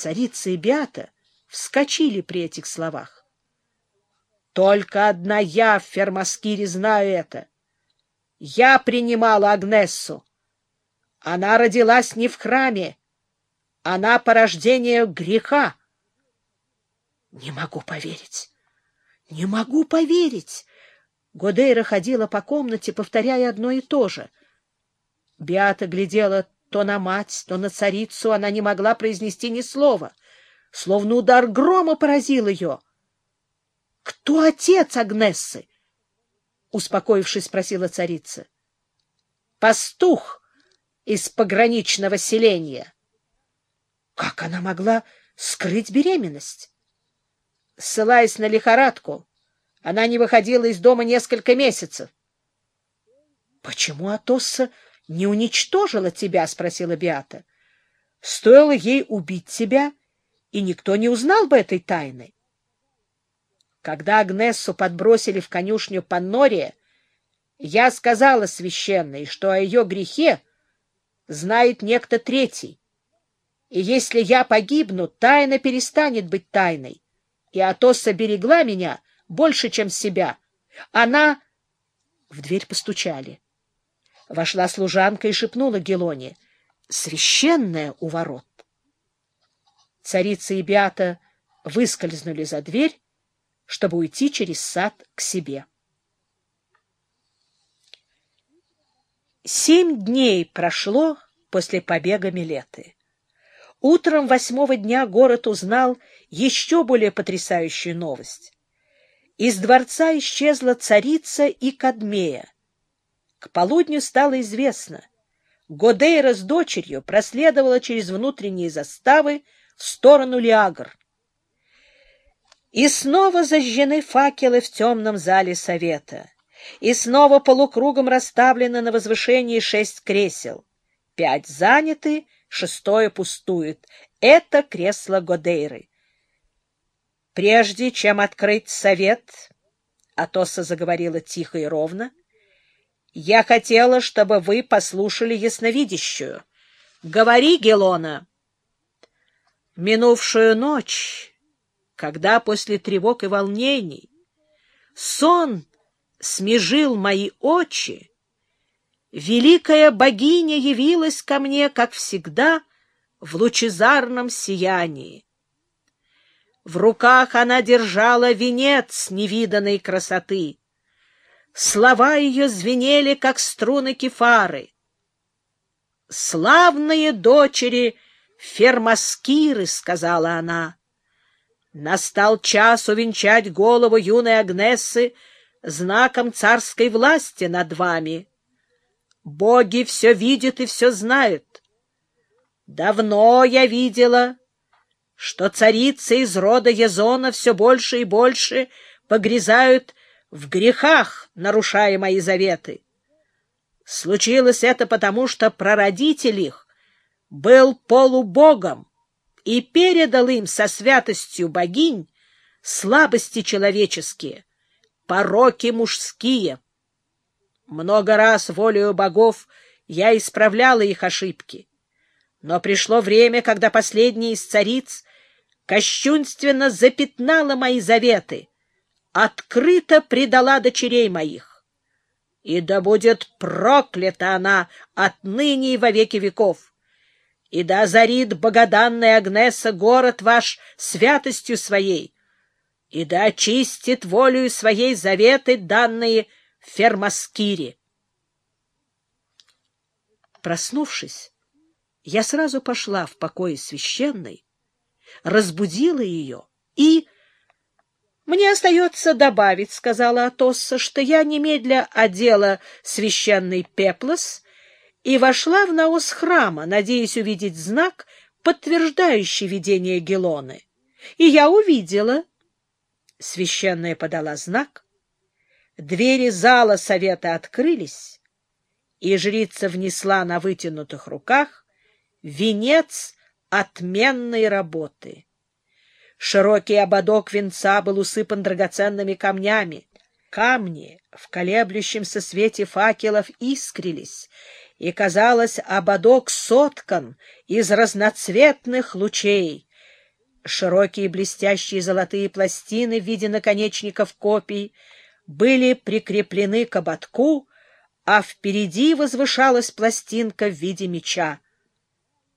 Царица и Беата вскочили при этих словах. Только одна я в Фермаскире знаю это. Я принимала Агнессу. Она родилась не в храме. Она порождение греха. Не могу поверить. Не могу поверить. Годейра ходила по комнате, повторяя одно и то же. Биата глядела то на мать, то на царицу, она не могла произнести ни слова. Словно удар грома поразил ее. — Кто отец Агнессы? — успокоившись, спросила царица. — Пастух из пограничного селения. Как она могла скрыть беременность? Ссылаясь на лихорадку, она не выходила из дома несколько месяцев. — Почему Атосса не уничтожила тебя? — спросила Биата. — Стоило ей убить тебя, и никто не узнал бы этой тайны. Когда Агнессу подбросили в конюшню Паннория, я сказала священной, что о ее грехе знает некто третий. И если я погибну, тайна перестанет быть тайной. И Атосса берегла меня больше, чем себя. Она... В дверь постучали. Вошла служанка и шепнула Гелоне. «Священная у ворот». Царица и Беата выскользнули за дверь, чтобы уйти через сад к себе. Семь дней прошло после побега Милеты. Утром восьмого дня город узнал еще более потрясающую новость. Из дворца исчезла царица и Кадмея. К полудню стало известно. Годейра с дочерью проследовала через внутренние заставы в сторону Лиагр. И снова зажжены факелы в темном зале совета. И снова полукругом расставлено на возвышении шесть кресел. Пять заняты, шестое пустует. Это кресло Годейры. Прежде чем открыть совет, Атоса заговорила тихо и ровно, я хотела, чтобы вы послушали ясновидящую. Говори, Гелона. Минувшую ночь, когда после тревог и волнений сон смежил мои очи, великая богиня явилась ко мне, как всегда, в лучезарном сиянии. В руках она держала венец невиданной красоты. Слова ее звенели, как струны кефары. «Славные дочери Фермаскиры», — сказала она, — «настал час увенчать голову юной Агнессы знаком царской власти над вами. Боги все видят и все знают. Давно я видела, что царицы из рода Езона все больше и больше погрязают в грехах, нарушая мои заветы. Случилось это потому, что прародитель их был полубогом и передал им со святостью богинь слабости человеческие, пороки мужские. Много раз волею богов я исправляла их ошибки, но пришло время, когда последняя из цариц кощунственно запятнала мои заветы, открыто предала дочерей моих. И да будет проклята она отныне и во веки веков, и да озарит богоданная Агнеса город ваш святостью своей, и да очистит волею своей заветы, данные Фермаскире. Проснувшись, я сразу пошла в покое священной, разбудила ее и... «Мне остается добавить, — сказала Атосса, — что я немедля одела священный пеплос и вошла в наос храма, надеясь увидеть знак, подтверждающий видение Гелоны. И я увидела. Священная подала знак. Двери зала совета открылись, и жрица внесла на вытянутых руках венец отменной работы. Широкий ободок венца был усыпан драгоценными камнями. Камни в колеблющемся свете факелов искрились, и, казалось, ободок соткан из разноцветных лучей. Широкие блестящие золотые пластины в виде наконечников копий были прикреплены к ободку, а впереди возвышалась пластинка в виде меча.